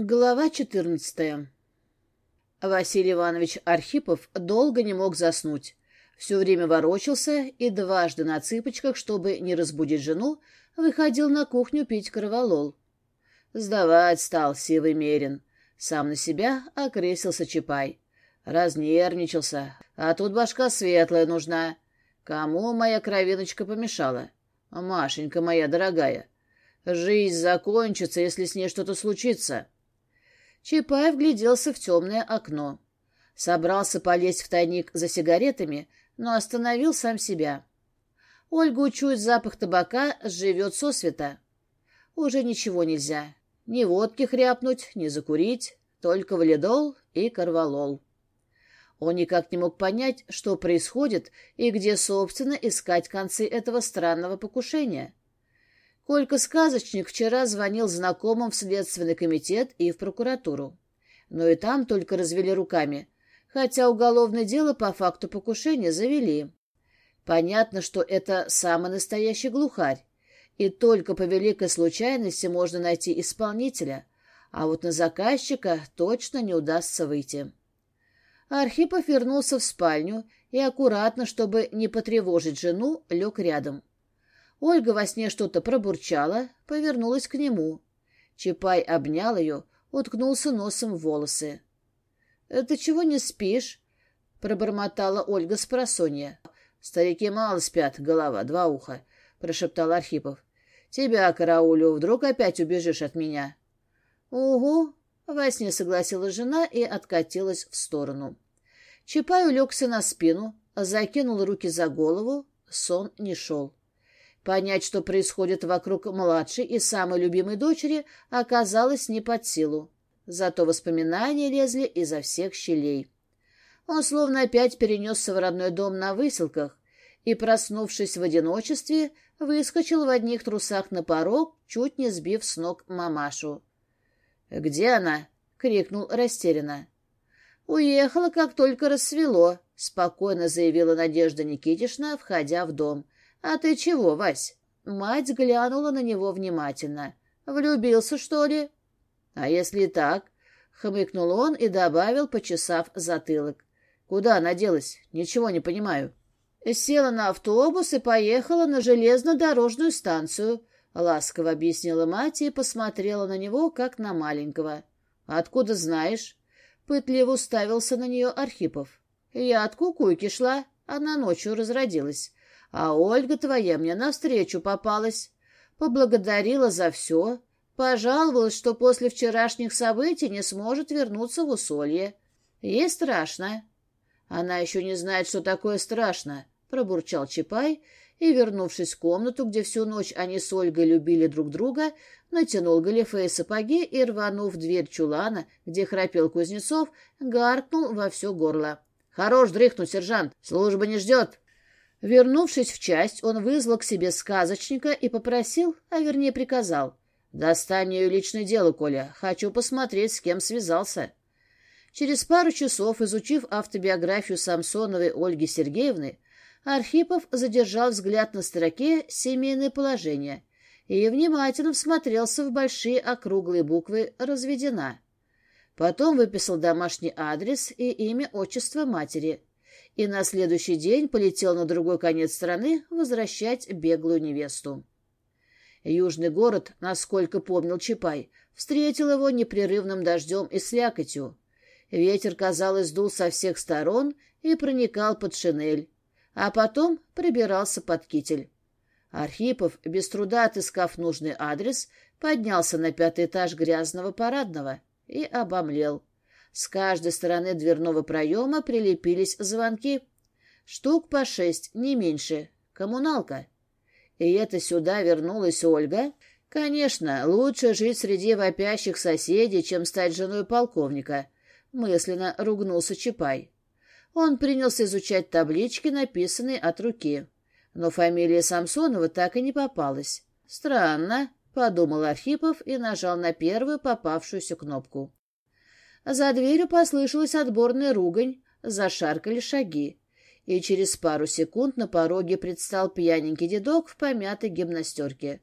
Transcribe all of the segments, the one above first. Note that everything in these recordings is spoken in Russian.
Глава 14. Василий Иванович Архипов долго не мог заснуть. Все время ворочался и дважды на цыпочках, чтобы не разбудить жену, выходил на кухню пить кроволол. Сдавать стал сивый мерин. Сам на себя окресился Чапай. Разнервничался. А тут башка светлая нужна. Кому моя кровиночка помешала? Машенька моя дорогая. Жизнь закончится, если с ней что-то случится. — Чапаев гляделся в темное окно. Собрался полезть в тайник за сигаретами, но остановил сам себя. Ольга учует запах табака, живет сосвета. Уже ничего нельзя. Ни водки хряпнуть, ни закурить, только валидол и корвалол. Он никак не мог понять, что происходит и где, собственно, искать концы этого странного покушения. Колька сказочник вчера звонил знакомым в Следственный комитет и в прокуратуру. Но и там только развели руками, хотя уголовное дело по факту покушения завели. Понятно, что это самый настоящий глухарь, и только по великой случайности можно найти исполнителя, а вот на заказчика точно не удастся выйти. Архипов вернулся в спальню и аккуратно, чтобы не потревожить жену, лег рядом. Ольга во сне что-то пробурчала, повернулась к нему. Чапай обнял ее, уткнулся носом в волосы. — э, Ты чего не спишь? — пробормотала Ольга с просонья. — Старики мало спят, голова, два уха, — прошептал Архипов. — Тебя, караулю, вдруг опять убежишь от меня? — Угу, — во сне согласилась жена и откатилась в сторону. Чапай улегся на спину, закинул руки за голову, сон не шел. Понять, что происходит вокруг младшей и самой любимой дочери, оказалось не под силу. Зато воспоминания лезли изо всех щелей. Он словно опять перенесся в родной дом на выселках и, проснувшись в одиночестве, выскочил в одних трусах на порог, чуть не сбив с ног мамашу. «Где она?» — крикнул растерянно. «Уехала, как только рассвело», — спокойно заявила Надежда Никитишна, входя в дом — «А ты чего, Вась?» Мать глянула на него внимательно. «Влюбился, что ли?» «А если так?» — хмыкнул он и добавил, почесав затылок. «Куда она делась? Ничего не понимаю». «Села на автобус и поехала на железнодорожную станцию», — ласково объяснила мать и посмотрела на него, как на маленького. «Откуда знаешь?» — пытливо уставился на нее Архипов. «Я от кукуйки шла, она ночью разродилась. а Ольга твоя мне навстречу попалась. Поблагодарила за все, пожаловалась, что после вчерашних событий не сможет вернуться в усолье. Ей страшно. Она еще не знает, что такое страшно, — пробурчал Чапай и, вернувшись в комнату, где всю ночь они с Ольгой любили друг друга, натянул Галифе сапоги и, рванув дверь чулана, где храпел Кузнецов, гаркнул во все горло. — Хорош дрыхнуть, сержант! Служба не ждет! Вернувшись в часть, он вызвал к себе сказочника и попросил, а вернее приказал, «Достань ее личное дело, Коля. Хочу посмотреть, с кем связался». Через пару часов, изучив автобиографию Самсоновой Ольги Сергеевны, Архипов задержал взгляд на строке «Семейное положение» и внимательно всмотрелся в большие округлые буквы «Разведена». Потом выписал домашний адрес и имя отчество матери – и на следующий день полетел на другой конец страны возвращать беглую невесту. Южный город, насколько помнил Чапай, встретил его непрерывным дождем и слякотью. Ветер, казалось, дул со всех сторон и проникал под шинель, а потом прибирался под китель. Архипов, без труда отыскав нужный адрес, поднялся на пятый этаж грязного парадного и обомлел. С каждой стороны дверного проема прилепились звонки. Штук по шесть, не меньше. Коммуналка. И это сюда вернулась Ольга? Конечно, лучше жить среди вопящих соседей, чем стать женой полковника. Мысленно ругнулся Чапай. Он принялся изучать таблички, написанные от руки. Но фамилия Самсонова так и не попалась. «Странно», — подумал Архипов и нажал на первую попавшуюся кнопку. За дверью послышалась отборная ругань, зашаркали шаги. И через пару секунд на пороге предстал пьяненький дедок в помятой гимнастерке.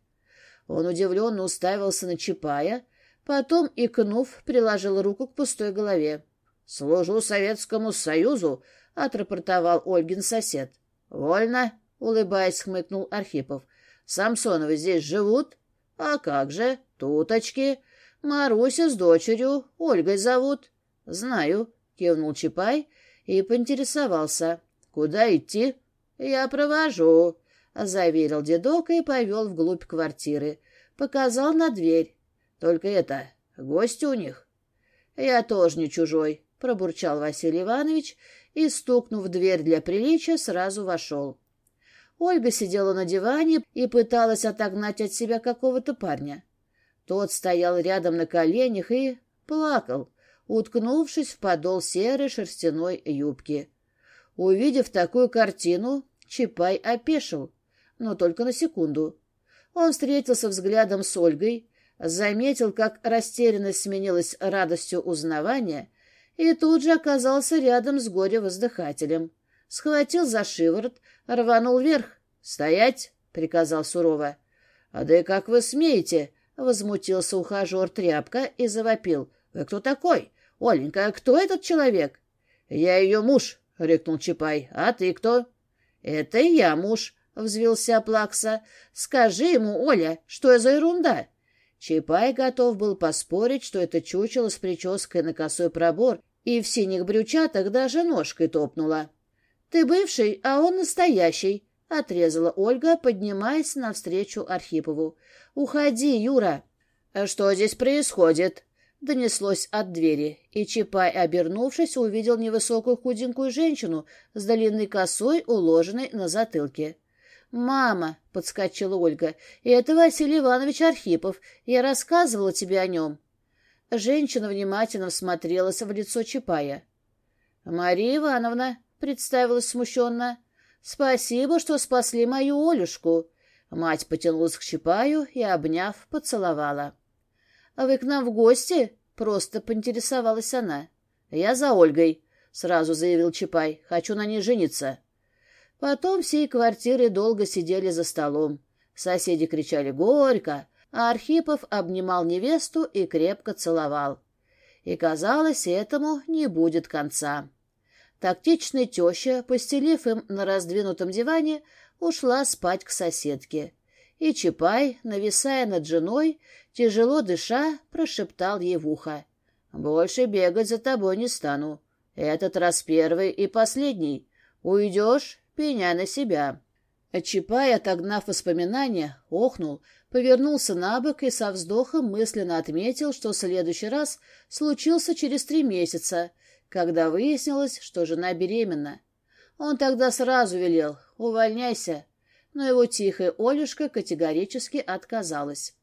Он удивленно уставился на Чапая, потом, икнув, приложил руку к пустой голове. «Служу Советскому Союзу!» — отрапортовал Ольгин сосед. «Вольно!» — улыбаясь, хмыкнул Архипов. «Самсоновы здесь живут?» «А как же? Туточки!» Маруся с дочерью, Ольгой зовут. — Знаю, — кивнул Чапай и поинтересовался. — Куда идти? — Я провожу, — заверил дедок и повел вглубь квартиры. Показал на дверь. — Только это, гости у них. — Я тоже не чужой, — пробурчал Василий Иванович и, стукнув в дверь для приличия, сразу вошел. Ольга сидела на диване и пыталась Тот стоял рядом на коленях и плакал, уткнувшись в подол серой шерстяной юбки. Увидев такую картину, Чапай опешил, но только на секунду. Он встретился взглядом с Ольгой, заметил, как растерянность сменилась радостью узнавания, и тут же оказался рядом с горе-воздыхателем. Схватил за шиворот, рванул вверх. «Стоять!» — приказал сурово. «А да и как вы смеете!» Возмутился ухажер тряпка и завопил. «Вы кто такой? Оленька, кто этот человек?» «Я ее муж», — рыкнул Чапай. «А ты кто?» «Это я муж», — взвился Плакса. «Скажи ему, Оля, что за ерунда?» Чапай готов был поспорить, что это чучело с прической на косой пробор, и в синих брючатах даже ножкой топнула. «Ты бывший, а он настоящий», — отрезала Ольга, поднимаясь навстречу Архипову. «Уходи, Юра!» «Что здесь происходит?» — донеслось от двери, и Чапай, обернувшись, увидел невысокую худенькую женщину с длинной косой, уложенной на затылке. «Мама!» — подскочила Ольга. «Это Василий Иванович Архипов. Я рассказывала тебе о нем». Женщина внимательно всмотрелась в лицо Чапая. «Мария Ивановна», — представилась смущенно, «Спасибо, что спасли мою Олюшку!» Мать потянулась к Чапаю и, обняв, поцеловала. «А вы к нам в гости?» — просто поинтересовалась она. «Я за Ольгой», — сразу заявил Чапай. «Хочу на ней жениться». Потом всей квартиры долго сидели за столом. Соседи кричали «Горько!», а Архипов обнимал невесту и крепко целовал. И, казалось, этому не будет конца. Тактичная теща, постелив им на раздвинутом диване, ушла спать к соседке. И Чапай, нависая над женой, тяжело дыша, прошептал ей в ухо. «Больше бегать за тобой не стану. Этот раз первый и последний. Уйдешь, пеня на себя». А Чапай, отогнав воспоминания, охнул, повернулся на бок и со вздохом мысленно отметил, что следующий раз случился через три месяца — когда выяснилось, что жена беременна. Он тогда сразу велел «Увольняйся», но его тихая Олюшка категорически отказалась.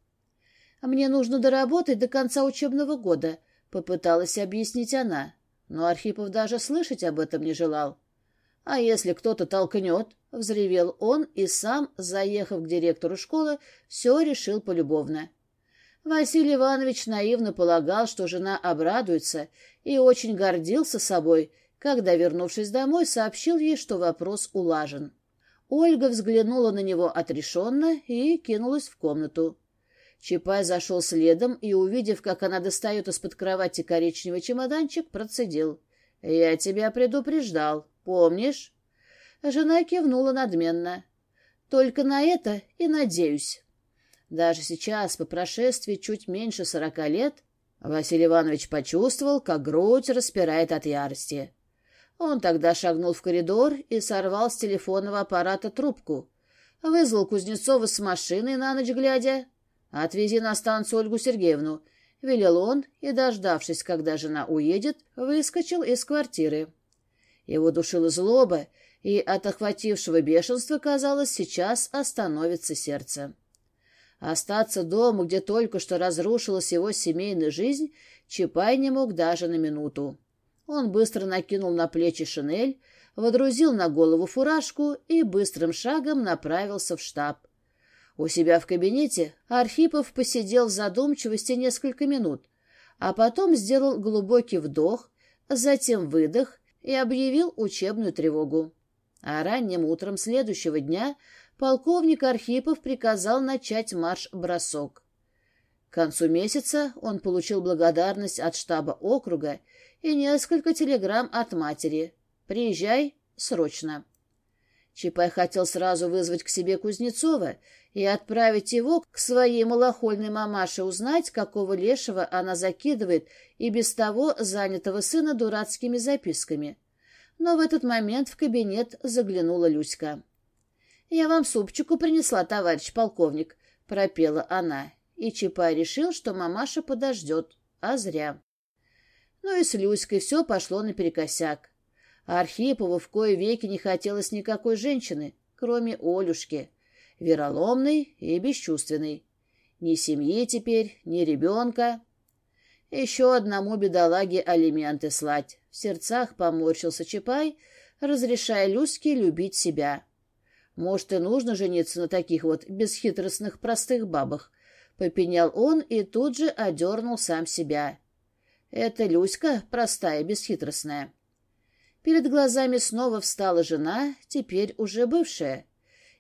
«Мне нужно доработать до конца учебного года», — попыталась объяснить она. Но Архипов даже слышать об этом не желал. «А если кто-то толкнет?» — взревел он и сам, заехав к директору школы, все решил полюбовно. Василий Иванович наивно полагал, что жена обрадуется, и очень гордился собой, когда, вернувшись домой, сообщил ей, что вопрос улажен. Ольга взглянула на него отрешенно и кинулась в комнату. Чапай зашел следом и, увидев, как она достает из-под кровати коричневый чемоданчик, процедил. «Я тебя предупреждал, помнишь?» Жена кивнула надменно. «Только на это и надеюсь». Даже сейчас, по прошествии чуть меньше сорока лет, Василий Иванович почувствовал, как грудь распирает от ярости. Он тогда шагнул в коридор и сорвал с телефонного аппарата трубку. Вызвал Кузнецова с машины на ночь глядя. «Отвези на станцию Ольгу Сергеевну», — велел он и, дождавшись, когда жена уедет, выскочил из квартиры. Его душила злоба, и от охватившего бешенства, казалось, сейчас остановится сердце остаться дома, где только что разрушилась его семейная жизнь, Чапай не мог даже на минуту. Он быстро накинул на плечи шинель, водрузил на голову фуражку и быстрым шагом направился в штаб. У себя в кабинете Архипов посидел в задумчивости несколько минут, а потом сделал глубокий вдох, затем выдох и объявил учебную тревогу. А ранним утром следующего дня полковник Архипов приказал начать марш-бросок. К концу месяца он получил благодарность от штаба округа и несколько телеграмм от матери. «Приезжай срочно». Чапай хотел сразу вызвать к себе Кузнецова и отправить его к своей малохольной мамаше узнать, какого лешего она закидывает и без того занятого сына дурацкими записками. Но в этот момент в кабинет заглянула Люська. «Я вам супчику принесла, товарищ полковник», — пропела она. И Чапай решил, что мамаша подождет, а зря. Ну и с Люськой все пошло наперекосяк. А Архипову в кое веки не хотелось никакой женщины, кроме Олюшки, вероломной и бесчувственной. Ни семьи теперь, ни ребенка. Еще одному бедолаге алименты слать. В сердцах поморщился Чапай, разрешая Люське любить себя. Может, и нужно жениться на таких вот бесхитростных простых бабах. Попенял он и тут же одернул сам себя. Это Люська простая, бесхитростная. Перед глазами снова встала жена, теперь уже бывшая.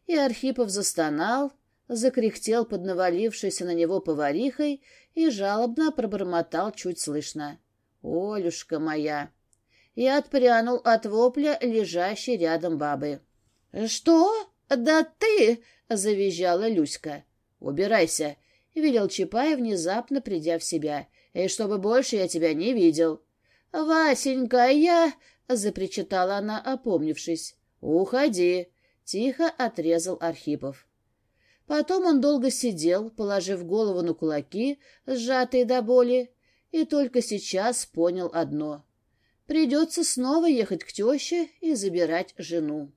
И Архипов застонал, закряхтел под навалившейся на него поварихой и жалобно пробормотал чуть слышно. «Олюшка моя!» И отпрянул от вопля лежащей рядом бабы. «Что? Да ты!» — завизжала Люська. «Убирайся!» — велел Чапай, внезапно придя в себя. «И чтобы больше я тебя не видел!» «Васенька, а я...» — запричитала она, опомнившись. «Уходи!» — тихо отрезал Архипов. Потом он долго сидел, положив голову на кулаки, сжатые до боли, и только сейчас понял одно. Придется снова ехать к теще и забирать жену.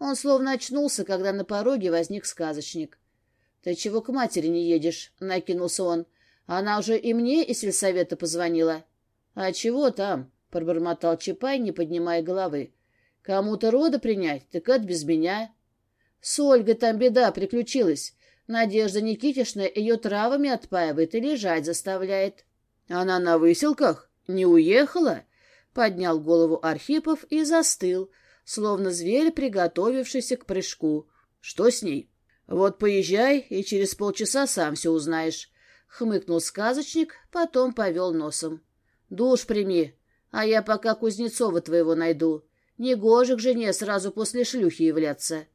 Он словно очнулся, когда на пороге возник сказочник. — Ты чего к матери не едешь? — накинулся он. — Она уже и мне из сельсовета позвонила. — А чего там? — пробормотал Чапай, не поднимая головы. — Кому-то рода принять, так от без меня. — С Ольгой там беда приключилась. Надежда Никитишна ее травами отпаивает и лежать заставляет. — Она на выселках? Не уехала? — поднял голову Архипов и застыл, словно зверь, приготовившийся к прыжку. «Что с ней?» «Вот поезжай, и через полчаса сам все узнаешь», — хмыкнул сказочник, потом повел носом. «Душ прими, а я пока Кузнецова твоего найду. Негоже к жене сразу после шлюхи являться».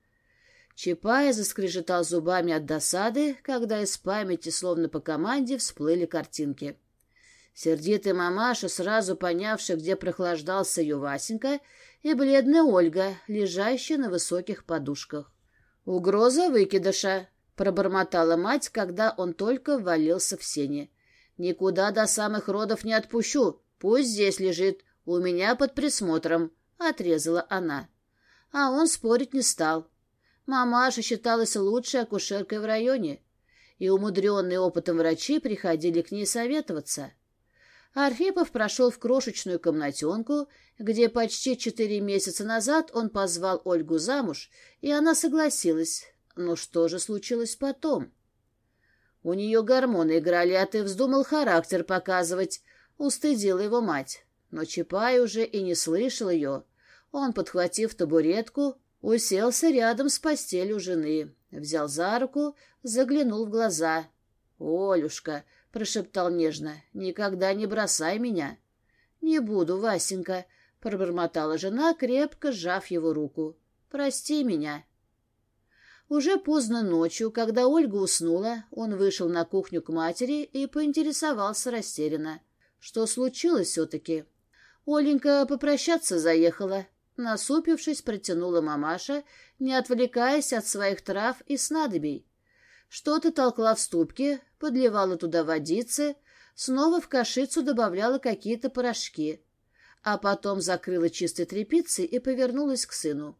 Чапая заскрежетал зубами от досады, когда из памяти, словно по команде, всплыли картинки. Сердитая мамаша, сразу понявшая, где прохлаждался ее Васенька, и бледная Ольга, лежащая на высоких подушках. «Угроза выкидыша», — пробормотала мать, когда он только валился в сене. «Никуда до самых родов не отпущу. Пусть здесь лежит. У меня под присмотром», — отрезала она. А он спорить не стал. Мамаша считалась лучшей акушеркой в районе, и умудренные опытом врачи приходили к ней советоваться. Архипов прошел в крошечную комнатенку, где почти четыре месяца назад он позвал Ольгу замуж, и она согласилась. Но что же случилось потом? У нее гормоны играли, а ты вздумал характер показывать. Устыдила его мать. Но Чапай уже и не слышал ее. Он, подхватив табуретку, уселся рядом с постелью жены. Взял за руку, заглянул в глаза. «Олюшка», прошептал нежно. «Никогда не бросай меня». «Не буду, Васенька», — пробормотала жена, крепко сжав его руку. «Прости меня». Уже поздно ночью, когда Ольга уснула, он вышел на кухню к матери и поинтересовался растерянно. Что случилось все-таки? Оленька попрощаться заехала. Насупившись, протянула мамаша, не отвлекаясь от своих трав и снадобий. Что-то толкла в ступке, подливала туда водицы, снова в кашицу добавляла какие-то порошки, а потом закрыла чистой тряпицей и повернулась к сыну.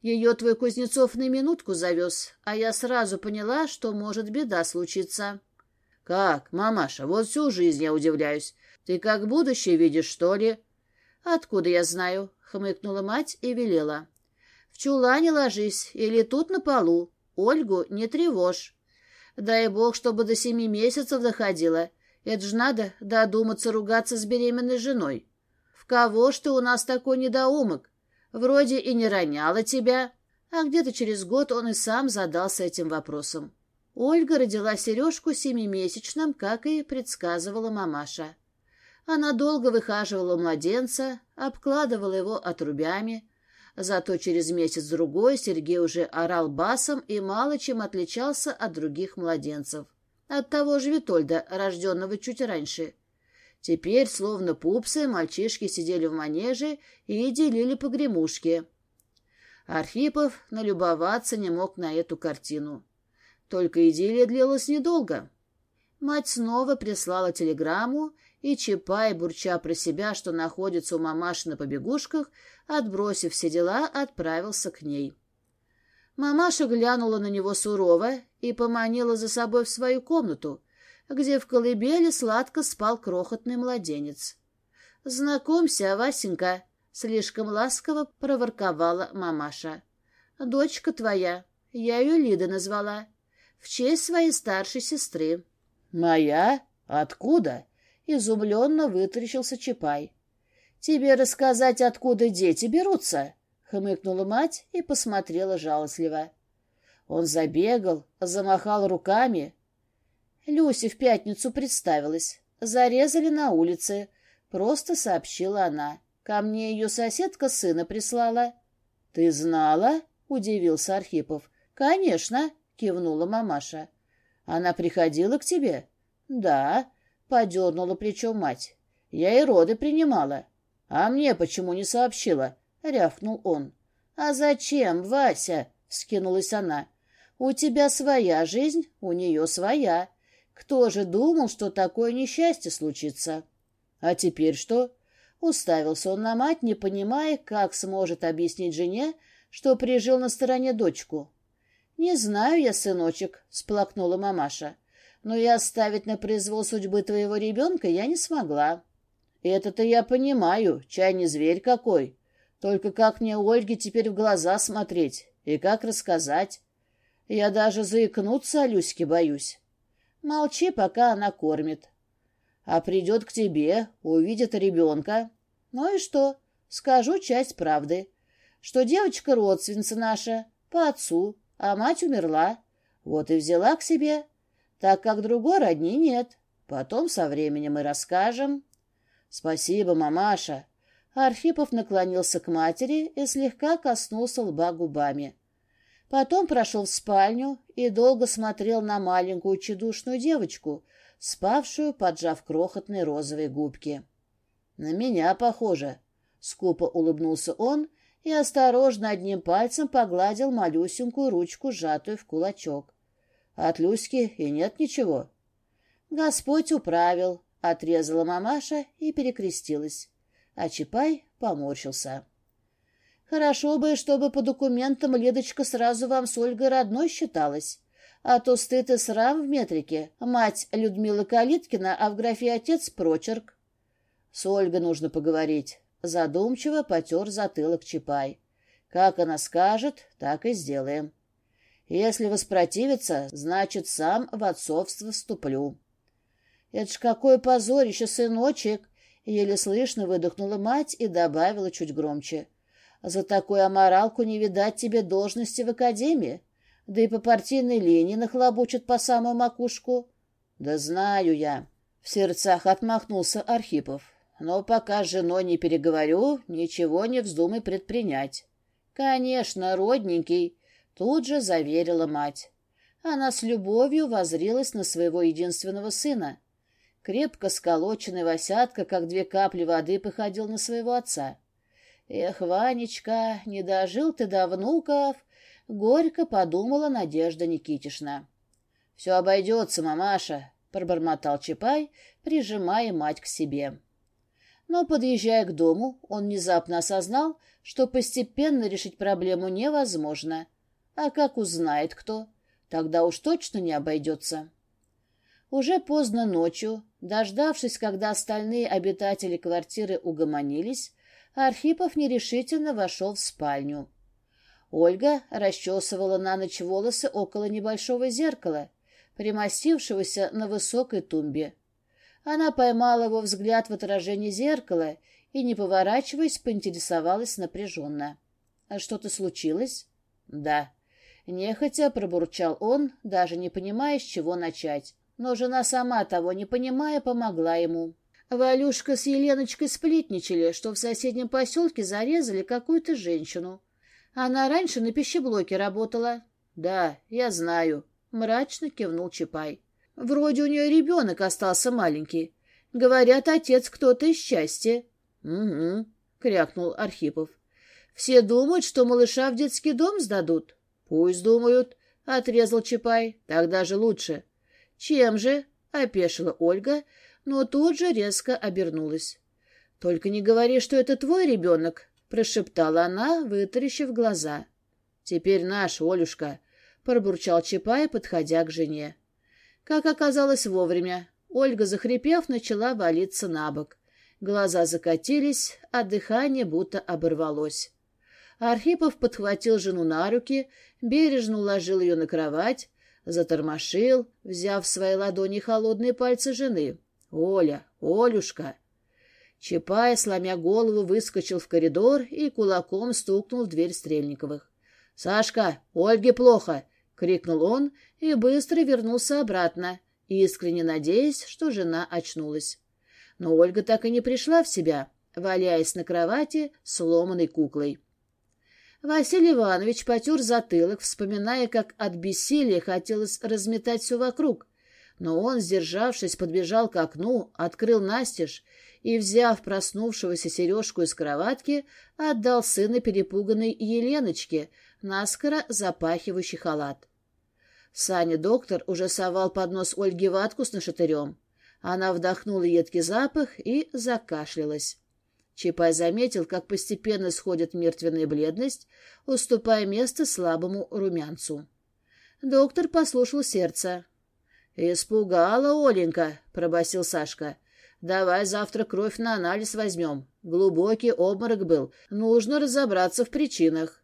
Ее твой Кузнецов на минутку завез, а я сразу поняла, что может беда случиться. — Как, мамаша, вот всю жизнь я удивляюсь. Ты как будущее видишь, что ли? — Откуда я знаю? — хмыкнула мать и велела. — В чулане ложись или тут на полу. Ольгу не тревожь. Дай бог, чтобы до семи месяцев доходило. Это ж надо додуматься ругаться с беременной женой. В кого ж ты у нас такой недоумок? Вроде и не роняла тебя. А где-то через год он и сам задался этим вопросом. Ольга родила сережку семимесячным, как и предсказывала мамаша. Она долго выхаживала младенца, обкладывала его отрубями, Зато через месяц-другой Сергей уже орал басом и мало чем отличался от других младенцев. От того же Витольда, рожденного чуть раньше. Теперь, словно пупсы, мальчишки сидели в манеже и делили погремушки. Архипов налюбоваться не мог на эту картину. Только идиллия длилась недолго. Мать снова прислала телеграмму, и Чапай, бурча про себя, что находится у мамаши на побегушках, отбросив все дела, отправился к ней. Мамаша глянула на него сурово и поманила за собой в свою комнату, где в колыбели сладко спал крохотный младенец. «Знакомься, Васенька!» — слишком ласково проворковала мамаша. «Дочка твоя, я ее Лида назвала, в честь своей старшей сестры». «Моя? Откуда?» Изумленно зумленно вытаращился Чапай. «Тебе рассказать, откуда дети берутся?» — хмыкнула мать и посмотрела жалостливо. Он забегал, замахал руками. Люси в пятницу представилась. Зарезали на улице. Просто сообщила она. Ко мне ее соседка сына прислала. — Ты знала? — удивился Архипов. — Конечно, — кивнула мамаша. — Она приходила к тебе? — Да подернула плечом мать. «Я и роды принимала». «А мне почему не сообщила?» — рявкнул он. «А зачем, Вася?» — скинулась она. «У тебя своя жизнь, у нее своя. Кто же думал, что такое несчастье случится?» «А теперь что?» Уставился он на мать, не понимая, как сможет объяснить жене, что прижил на стороне дочку. «Не знаю я, сыночек», — сплакнула мамаша. «но и оставить на произвол судьбы твоего ребенка я не смогла». «Это-то я понимаю, чай не зверь какой. Только как мне Ольге теперь в глаза смотреть и как рассказать? Я даже заикнуться о Люське боюсь». Молчи, пока она кормит. А придет к тебе, увидит ребенка. Ну и что? Скажу часть правды. Что девочка родственница наша, по отцу, а мать так как другой родни нет. Потом со временем и расскажем». «Спасибо, мамаша». Архипов наклонился к матери и слегка коснулся лба губами. Потом прошел в спальню и долго смотрел на маленькую чудушную девочку, спавшую, поджав крохотные розовые губки. «На меня похоже», — скупо улыбнулся он и осторожно одним пальцем погладил малюсенькую ручку, сжатую в кулачок. От Люськи и нет ничего. Господь управил, отрезала мамаша и перекрестилась. А Чапай поморщился. Хорошо бы, чтобы по документам Ледочка сразу вам с Ольгой родной считалась. А то стыд и срам в метрике. Мать Людмила Калиткина, а в графе отец прочерк. С Ольгой нужно поговорить. Задумчиво потер затылок Чапай. Как она скажет, так и сделаем. Если воспротивится, значит, сам в отцовство вступлю. — Это ж какое позорище, сыночек! — еле слышно выдохнула мать и добавила чуть громче. — За такую аморалку не видать тебе должности в академии. Да и по партийной линии нахлобучат по самую макушку. — Да знаю я! — в сердцах отмахнулся Архипов. — Но пока с женой не переговорю, ничего не вздумай предпринять. — Конечно, родненький! — Тут же заверила мать. Она с любовью возрилась на своего единственного сына. Крепко сколоченный Васятка, как две капли воды, походил на своего отца. «Эх, Ванечка, не дожил ты до внуков!» — горько подумала Надежда Никитишна. «Все обойдется, мамаша!» — пробормотал Чапай, прижимая мать к себе. Но, подъезжая к дому, он внезапно осознал, что постепенно решить проблему невозможно — а как узнает кто? Тогда уж точно не обойдется. Уже поздно ночью, дождавшись, когда остальные обитатели квартиры угомонились, Архипов нерешительно вошел в спальню. Ольга расчесывала на ночь волосы около небольшого зеркала, примостившегося на высокой тумбе. Она поймала его взгляд в отражении зеркала и, не поворачиваясь, поинтересовалась напряженно. А — Что-то случилось? — Да. Нехотя пробурчал он, даже не понимая, с чего начать. Но жена сама того не понимая помогла ему. Валюшка с Еленочкой сплетничали, что в соседнем поселке зарезали какую-то женщину. Она раньше на пищеблоке работала. — Да, я знаю, — мрачно кивнул Чапай. — Вроде у нее ребенок остался маленький. Говорят, отец кто-то из счастья. — Угу, — крякнул Архипов. — Все думают, что малыша в детский дом сдадут. Пусть думают, — отрезал Чапай, — тогда же лучше. Чем же? — опешила Ольга, но тут же резко обернулась. — Только не говори, что это твой ребенок, — прошептала она, вытаращив глаза. — Теперь наш, Олюшка, — пробурчал Чапай, подходя к жене. Как оказалось вовремя, Ольга, захрипев, начала валиться на бок. Глаза закатились, а дыхание будто оборвалось. Архипов подхватил жену на руки, бережно уложил ее на кровать, затормошил, взяв в свои ладони холодные пальцы жены. «Оля! Олюшка!» Чапай, сломя голову, выскочил в коридор и кулаком стукнул в дверь Стрельниковых. «Сашка, Ольге плохо!» — крикнул он и быстро вернулся обратно, искренне надеясь, что жена очнулась. Но Ольга так и не пришла в себя, валяясь на кровати сломанной куклой. Василий Иванович потер затылок, вспоминая, как от бессилия хотелось разметать все вокруг. Но он, сдержавшись, подбежал к окну, открыл настежь и, взяв проснувшегося сережку из кроватки, отдал сына перепуганной Еленочке, наскоро запахивающий халат. Саня-доктор уже совал под нос Ольги ватку с нашатырем. Она вдохнула едкий запах и закашлялась. Чапай заметил, как постепенно сходит мертвенная бледность, уступая место слабому румянцу. Доктор послушал сердце. «Испугала Оленька», — пробасил Сашка. «Давай завтра кровь на анализ возьмем. Глубокий обморок был. Нужно разобраться в причинах».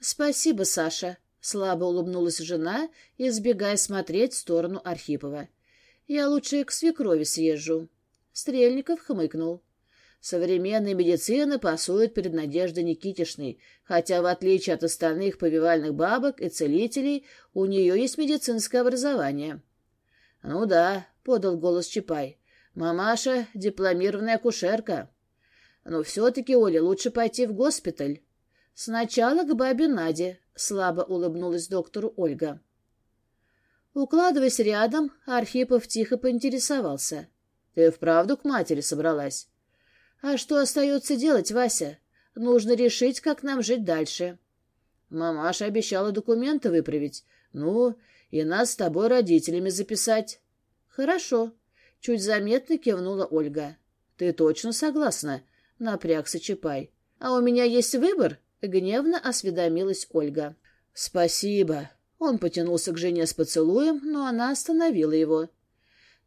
«Спасибо, Саша», — слабо улыбнулась жена, избегая смотреть в сторону Архипова. «Я лучше к свекрови съезжу». Стрельников хмыкнул. Современная медицина пасует перед Надеждой Никитишной, хотя, в отличие от остальных повивальных бабок и целителей, у нее есть медицинское образование. — Ну да, — подал голос Чапай. — Мамаша — дипломированная кушерка. Но все-таки, Оля, лучше пойти в госпиталь. — Сначала к бабе Наде, — слабо улыбнулась доктору Ольга. Укладываясь рядом, Архипов тихо поинтересовался. — Ты вправду к матери собралась? А что остается делать, Вася? Нужно решить, как нам жить дальше. Мамаша обещала документы выправить. Ну, и нас с тобой родителями записать. Хорошо. Чуть заметно кивнула Ольга. Ты точно согласна? Напрягся Чапай. А у меня есть выбор? Гневно осведомилась Ольга. Спасибо. Он потянулся к жене с поцелуем, но она остановила его.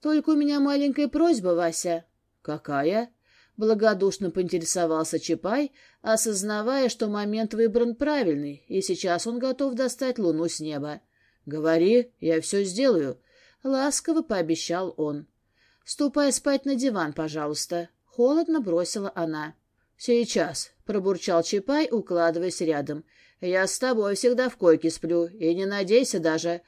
Только у меня маленькая просьба, Вася. Какая? благодушно поинтересовался Чапай, осознавая, что момент выбран правильный, и сейчас он готов достать луну с неба. «Говори, я все сделаю», — ласково пообещал он. «Ступай спать на диван, пожалуйста», — холодно бросила она. «Сейчас», — пробурчал Чапай, укладываясь рядом. «Я с тобой всегда в койке сплю, и не надейся даже.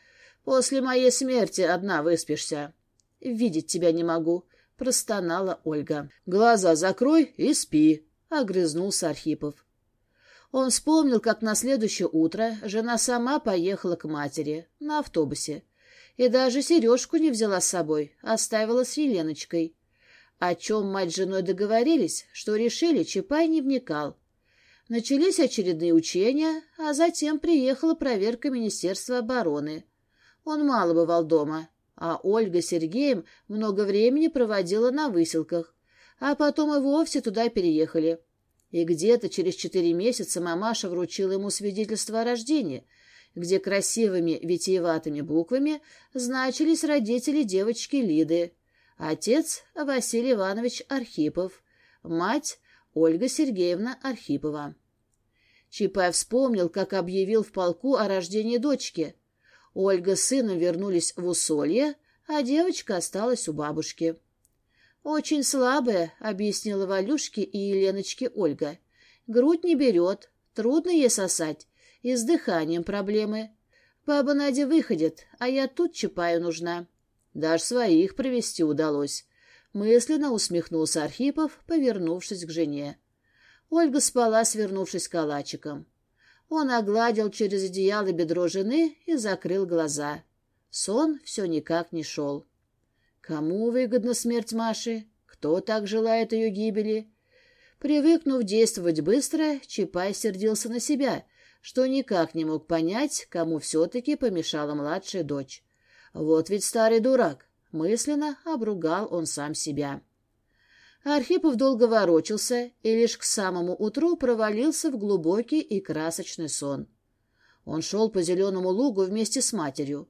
После моей смерти одна выспишься». «Видеть тебя не могу», простонала Ольга. «Глаза закрой и спи», — огрызнулся Архипов. Он вспомнил, как на следующее утро жена сама поехала к матери на автобусе. И даже сережку не взяла с собой, оставила с Еленочкой. О чем мать с женой договорились, что решили, Чапай не вникал. Начались очередные учения, а затем приехала проверка Министерства обороны. Он мало бывал дома, а Ольга Сергеем много времени проводила на выселках. А потом и вовсе туда переехали. И где-то через четыре месяца мамаша вручила ему свидетельство о рождении, где красивыми витиеватыми буквами значились родители девочки Лиды. Отец – Василий Иванович Архипов, мать – Ольга Сергеевна Архипова. Чапаев вспомнил, как объявил в полку о рождении дочки – Ольга с сыном вернулись в усолье, а девочка осталась у бабушки. «Очень слабая», — объяснила Валюшке и Еленочке Ольга. «Грудь не берет, трудно ей сосать, и с дыханием проблемы. Баба Надя выходит, а я тут чапаю нужна». Даже своих привести удалось. Мысленно усмехнулся Архипов, повернувшись к жене. Ольга спала, свернувшись калачиком. Он огладил через одеяло бедро жены и закрыл глаза. Сон все никак не шел. Кому выгодна смерть Маши? Кто так желает ее гибели? Привыкнув действовать быстро, Чапай сердился на себя, что никак не мог понять, кому все-таки помешала младшая дочь. Вот ведь старый дурак. Мысленно обругал он сам себя. Архипов долго ворочался и лишь к самому утру провалился в глубокий и красочный сон. Он шел по зеленому лугу вместе с матерью.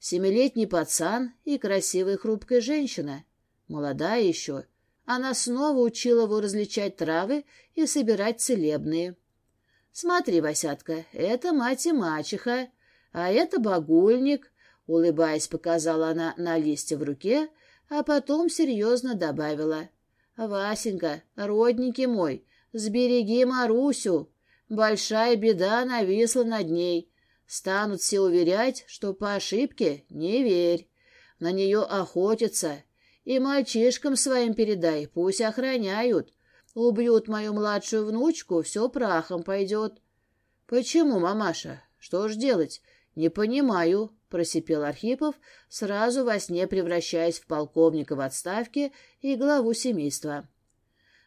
Семилетний пацан и красивая хрупкая женщина. Молодая еще. Она снова учила его различать травы и собирать целебные. «Смотри, Васятка, это мать и мачеха, а это багульник», — улыбаясь, показала она на листе в руке, а потом серьезно добавила — Васенька, родники мой, сбереги Марусю. Большая беда нависла над ней. Станут все уверять, что по ошибке не верь. На нее охотятся. И мальчишкам своим передай, пусть охраняют. Убьют мою младшую внучку, все прахом пойдет. — Почему, мамаша? Что ж делать? — Не понимаю, — просипел Архипов, сразу во сне превращаясь в полковника в отставке и главу семейства.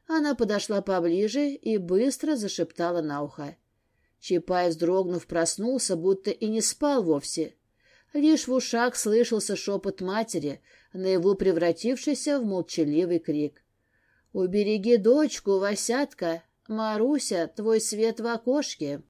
Она подошла поближе и быстро зашептала на ухо. Чапай, вздрогнув, проснулся, будто и не спал вовсе. Лишь в ушах слышался шепот матери, наяву превратившийся в молчаливый крик. — Убереги дочку, Васятка! Маруся, твой свет в окошке!